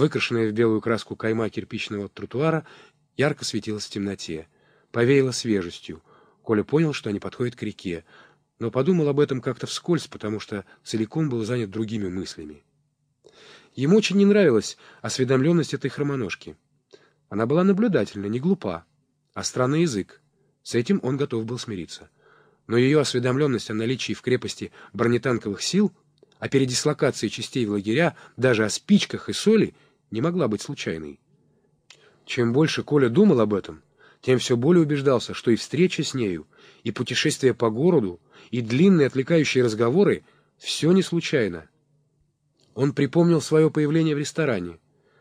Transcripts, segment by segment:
Выкрашенная в белую краску кайма кирпичного тротуара ярко светилась в темноте. Повеяло свежестью. Коля понял, что они подходят к реке, но подумал об этом как-то вскользь, потому что целиком был занят другими мыслями. Ему очень не нравилась осведомленность этой хромоножки. Она была наблюдательна, не глупа, а странный язык. С этим он готов был смириться. Но ее осведомленность о наличии в крепости бронетанковых сил, о передислокации частей в лагеря, даже о спичках и соли, не могла быть случайной. Чем больше Коля думал об этом, тем все более убеждался, что и встреча с нею, и путешествия по городу, и длинные отвлекающие разговоры — все не случайно. Он припомнил свое появление в ресторане,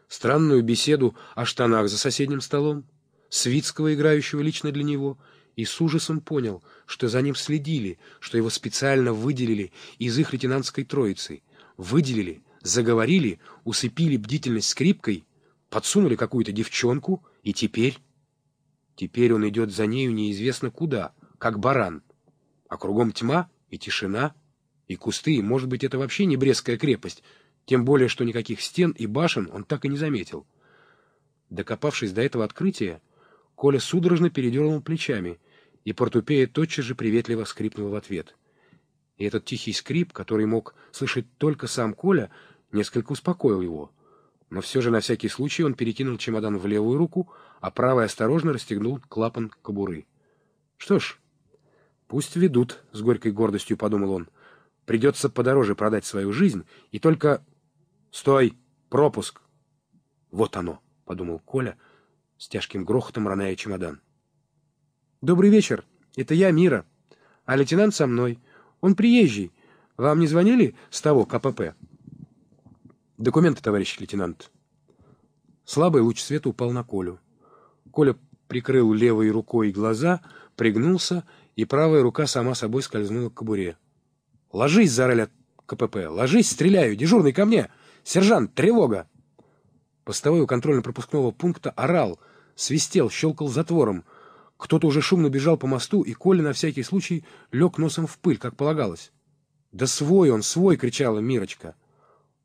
странную беседу о штанах за соседним столом, Свицкого, играющего лично для него, и с ужасом понял, что за ним следили, что его специально выделили из их лейтенантской троицы. Выделили, заговорили, усыпили бдительность скрипкой, подсунули какую-то девчонку, и теперь... Теперь он идет за нею неизвестно куда, как баран. А кругом тьма и тишина, и кусты, и, может быть, это вообще не Брестская крепость, тем более, что никаких стен и башен он так и не заметил. Докопавшись до этого открытия, Коля судорожно передернул плечами, и портупея тотчас же приветливо скрипнул в ответ. И этот тихий скрип, который мог слышать только сам Коля, несколько успокоил его. Но все же на всякий случай он перекинул чемодан в левую руку, а правой осторожно расстегнул клапан кобуры. Что ж, пусть ведут, — с горькой гордостью подумал он. Придется подороже продать свою жизнь, и только... Стой! Пропуск! Вот оно, — подумал Коля, с тяжким грохотом роняя чемодан. Добрый вечер. Это я, Мира. А лейтенант со мной. Он приезжий. Вам не звонили с того КПП? Документы, товарищ лейтенант. Слабый луч света упал на Колю. Коля прикрыл левой рукой глаза, пригнулся, и правая рука сама собой скользнула к кобуре. «Ложись!» — заорали от КПП. «Ложись, стреляю! Дежурный ко мне! Сержант, тревога!» Постовой у контрольно-пропускного пункта орал, свистел, щелкал затвором. Кто-то уже шумно бежал по мосту, и Коля на всякий случай лег носом в пыль, как полагалось. «Да свой он, свой!» — кричала Мирочка.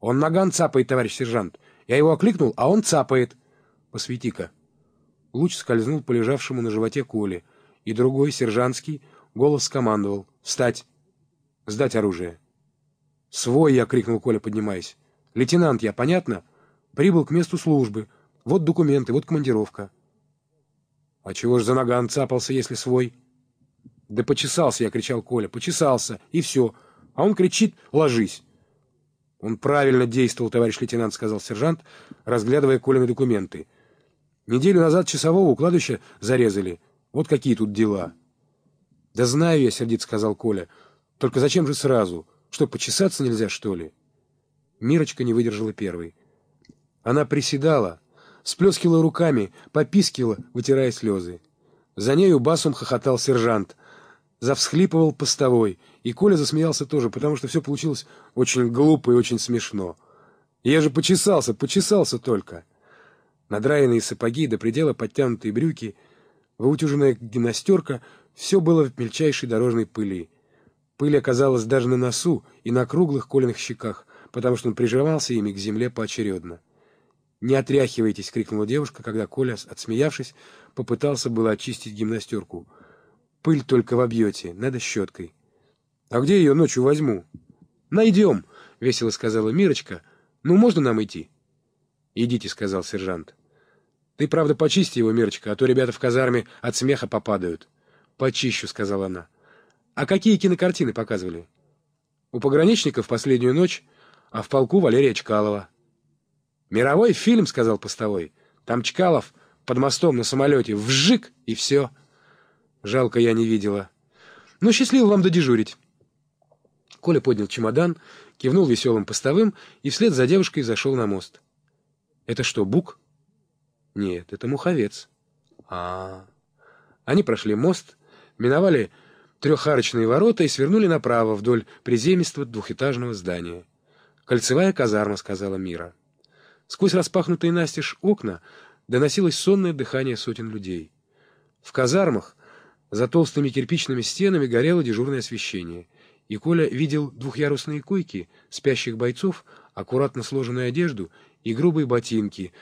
«Он наган цапает, товарищ сержант. Я его окликнул, а он цапает. Посвети-ка». Луч скользнул по лежавшему на животе Коле, и другой, сержантский, голос скомандовал. «Встать! Сдать оружие!» «Свой!» — я крикнул Коля, поднимаясь. «Лейтенант я, понятно? Прибыл к месту службы. Вот документы, вот командировка». «А чего ж за наган цапался, если свой?» «Да почесался я!» — кричал Коля. «Почесался! И все!» А он кричит «Ложись!» «Он правильно действовал, товарищ лейтенант», — сказал сержант, разглядывая Колины документы. «Неделю назад часового у кладбища зарезали. Вот какие тут дела». «Да знаю я», — сердит сказал Коля. «Только зачем же сразу? Что, почесаться нельзя, что ли?» Мирочка не выдержала первой. Она приседала, сплескивала руками, попискивала, вытирая слезы. За нею басом хохотал сержант — завсхлипывал постовой, и Коля засмеялся тоже, потому что все получилось очень глупо и очень смешно. Я же почесался, почесался только. Надраенные сапоги, до предела подтянутые брюки, выутюженная гимнастерка — все было в мельчайшей дорожной пыли. Пыль оказалась даже на носу и на круглых коленных щеках, потому что он прижимался ими к земле поочередно. «Не отряхивайтесь!» — крикнула девушка, когда Коля, отсмеявшись, попытался было очистить гимнастерку — Пыль только вобьете, надо щеткой. — А где ее ночью возьму? — Найдем, — весело сказала Мирочка. — Ну, можно нам идти? — Идите, — сказал сержант. — Ты, правда, почисти его, Мирочка, а то ребята в казарме от смеха попадают. — Почищу, — сказала она. — А какие кинокартины показывали? — У пограничников последнюю ночь, а в полку Валерия Чкалова. — Мировой фильм, — сказал постовой. — Там Чкалов под мостом на самолете вжик, и все. — Жалко, я не видела. Ну, счастливо вам додежурить. Коля поднял чемодан, кивнул веселым постовым и вслед за девушкой зашел на мост. Это что, бук? Нет, это муховец. А, -а, а Они прошли мост, миновали трехарочные ворота и свернули направо вдоль приземистого двухэтажного здания. «Кольцевая казарма», — сказала Мира. Сквозь распахнутые настежь окна доносилось сонное дыхание сотен людей. В казармах за толстыми кирпичными стенами горело дежурное освещение, и Коля видел двухъярусные койки, спящих бойцов, аккуратно сложенную одежду и грубые ботинки,